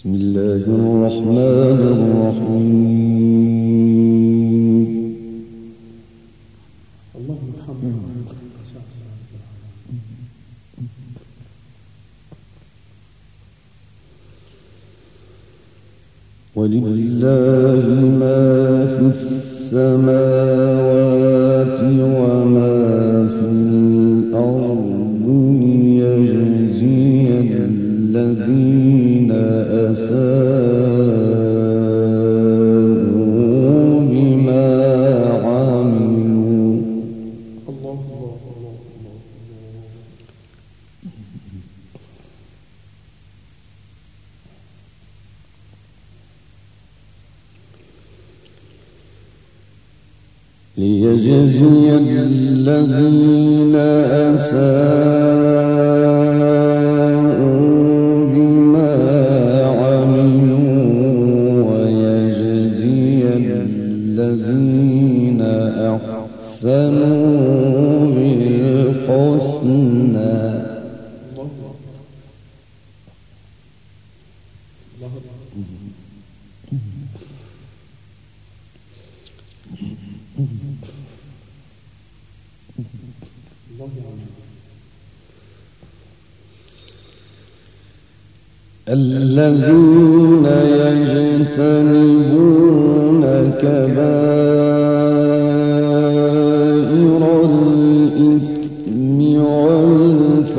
بسم الله الرحمن الرحيم. اللهم الحمد ولله ليجزي الذين أساءوا الذين يجتنبون كبائر الإثم والفواحش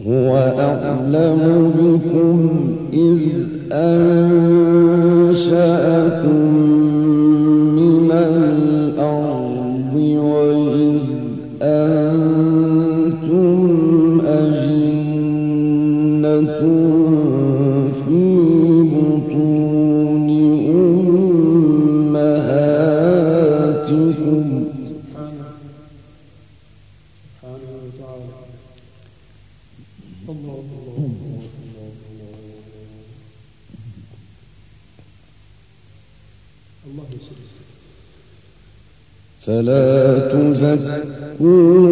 هو أعلم بكم إذ أنتم فلا تزكوا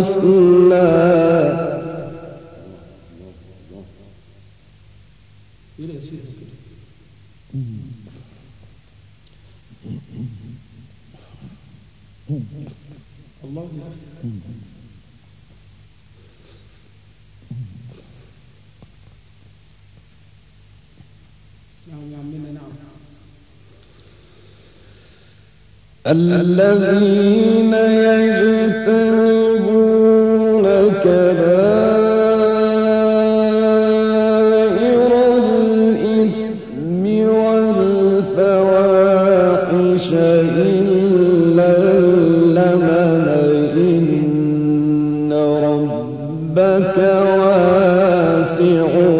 الحسنى. الله الذي ربك واسع.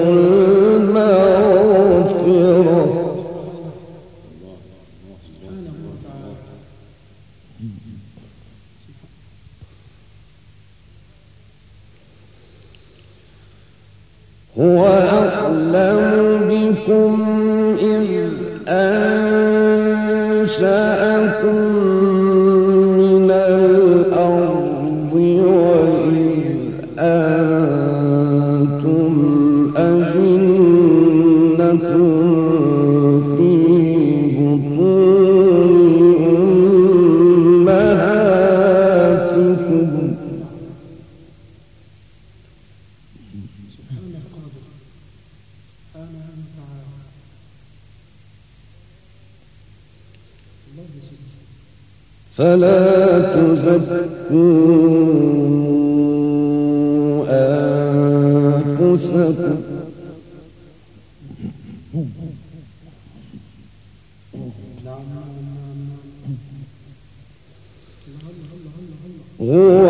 سبحانه قادر سبحانه وتعالى الله فلا تزكوا أنفسكم. هو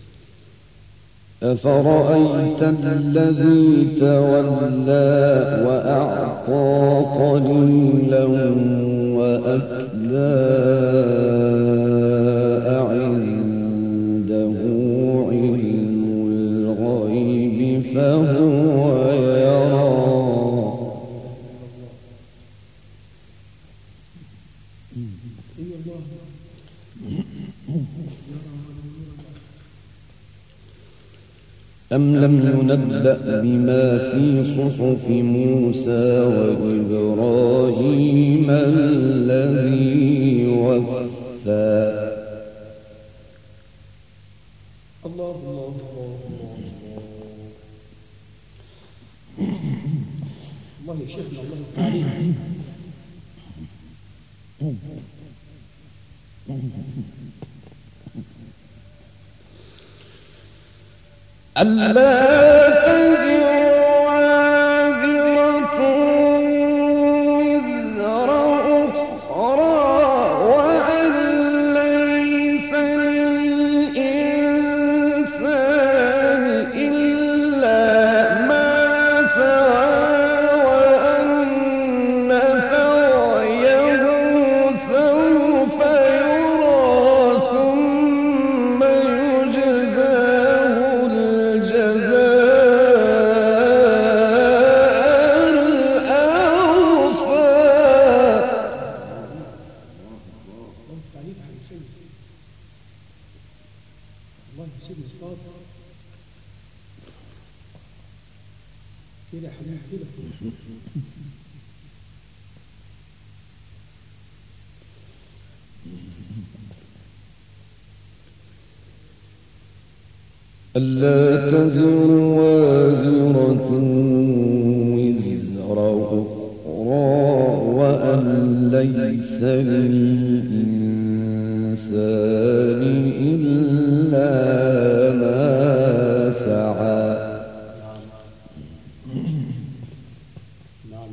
أفرأيت الذي تولى وأعطى قليلا وأكدى أم لم ينبأ بما في صحف موسى وإبراهيم الذي وفى الله الله الله الله عليك ألا تزر وازرة وزر أخرى وأن ليس للإنسان إلا ما سعى. نعم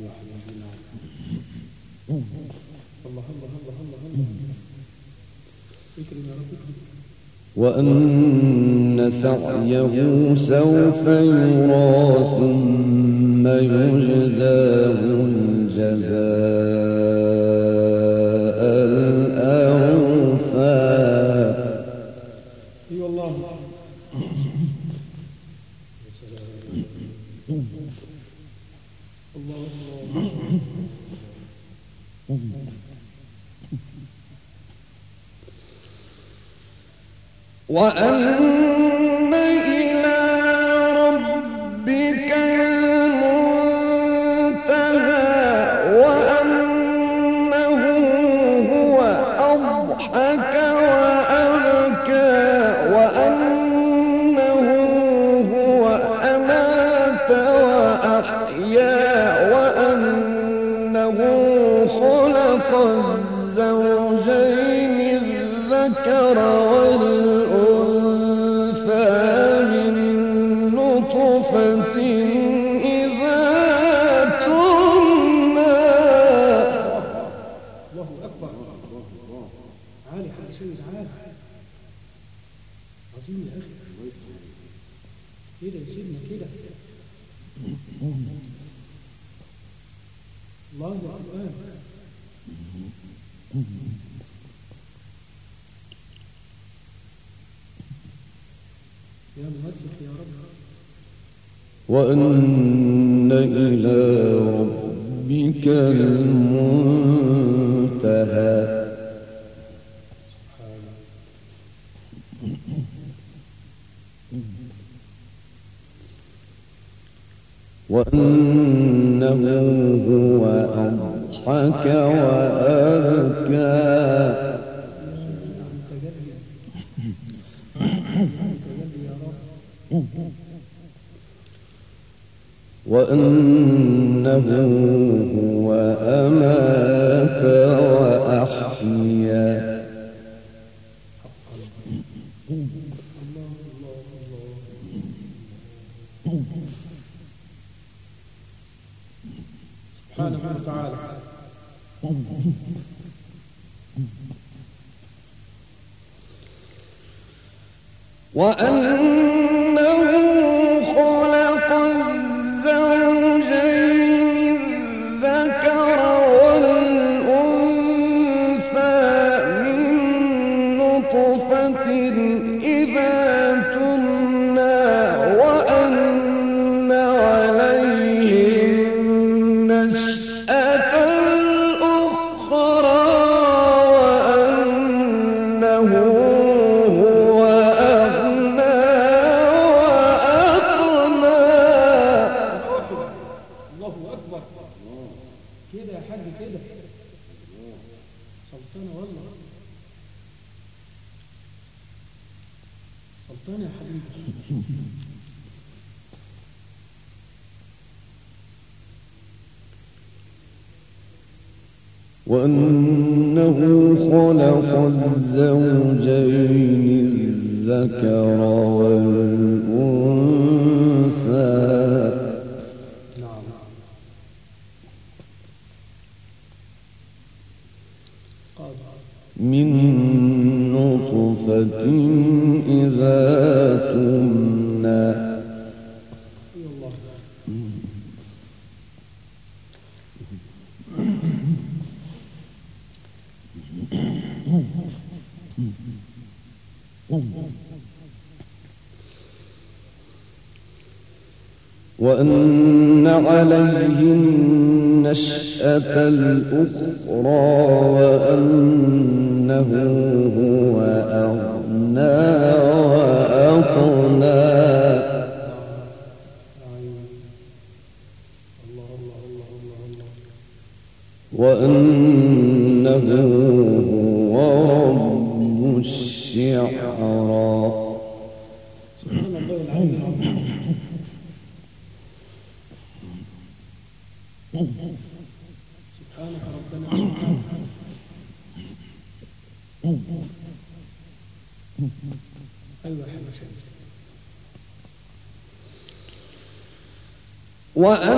سعيه سوف يرى ثم يجزاه الجزاء الأوفى. اي والله الله الله وأن الله قرآن يا يا رب وأن إلى ربك المنتهى وأنه هو أضحك وأبكى. وأنه هو أمات وأبكى وأن وأنه خلق الزوجين الذكر والأنثى. من نطفة إذا تمنى الأخرى وأنه هو أغنى وأقنى. وأنه هو رب الشعرى. وأن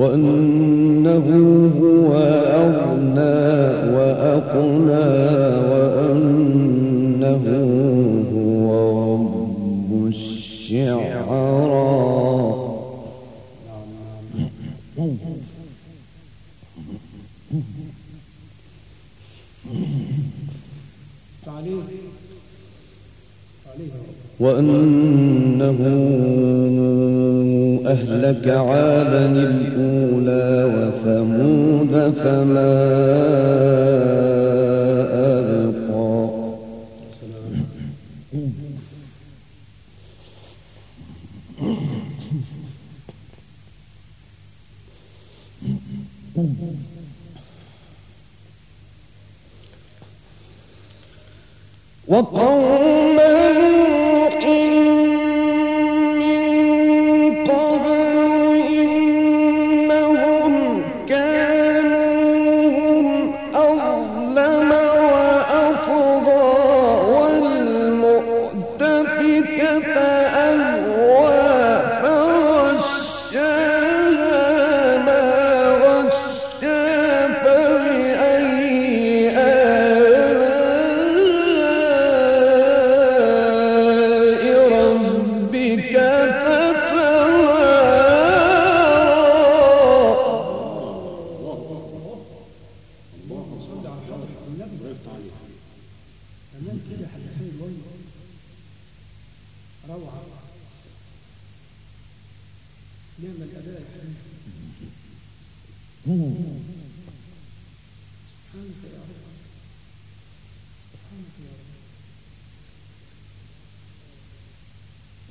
وأنه هو أغنى وأقنى وأنه هو رب الشعرى. وأنه أهلك عادا الأولى وثمود فما أبقى. وقوم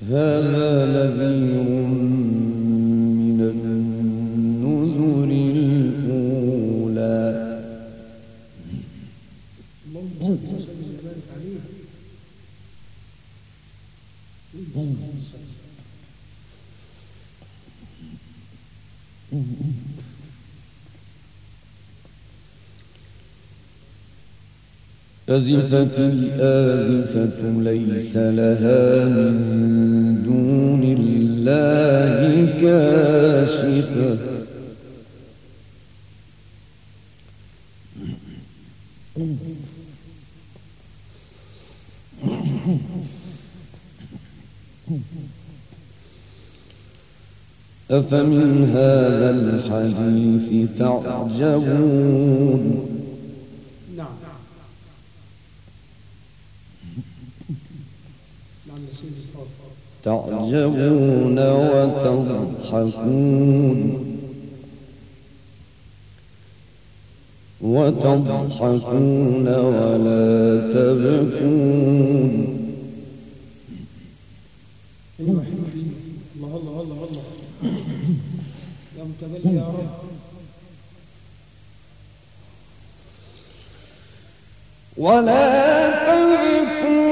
هذا نذير أزفت الآزفة ليس لها من دون الله كاشفة. أفمن هذا الحديث تعجبون؟ تعجبون وتضحكون وتضحكون ولا تبكون الله الله الله الله يا يا رب ولا تبكون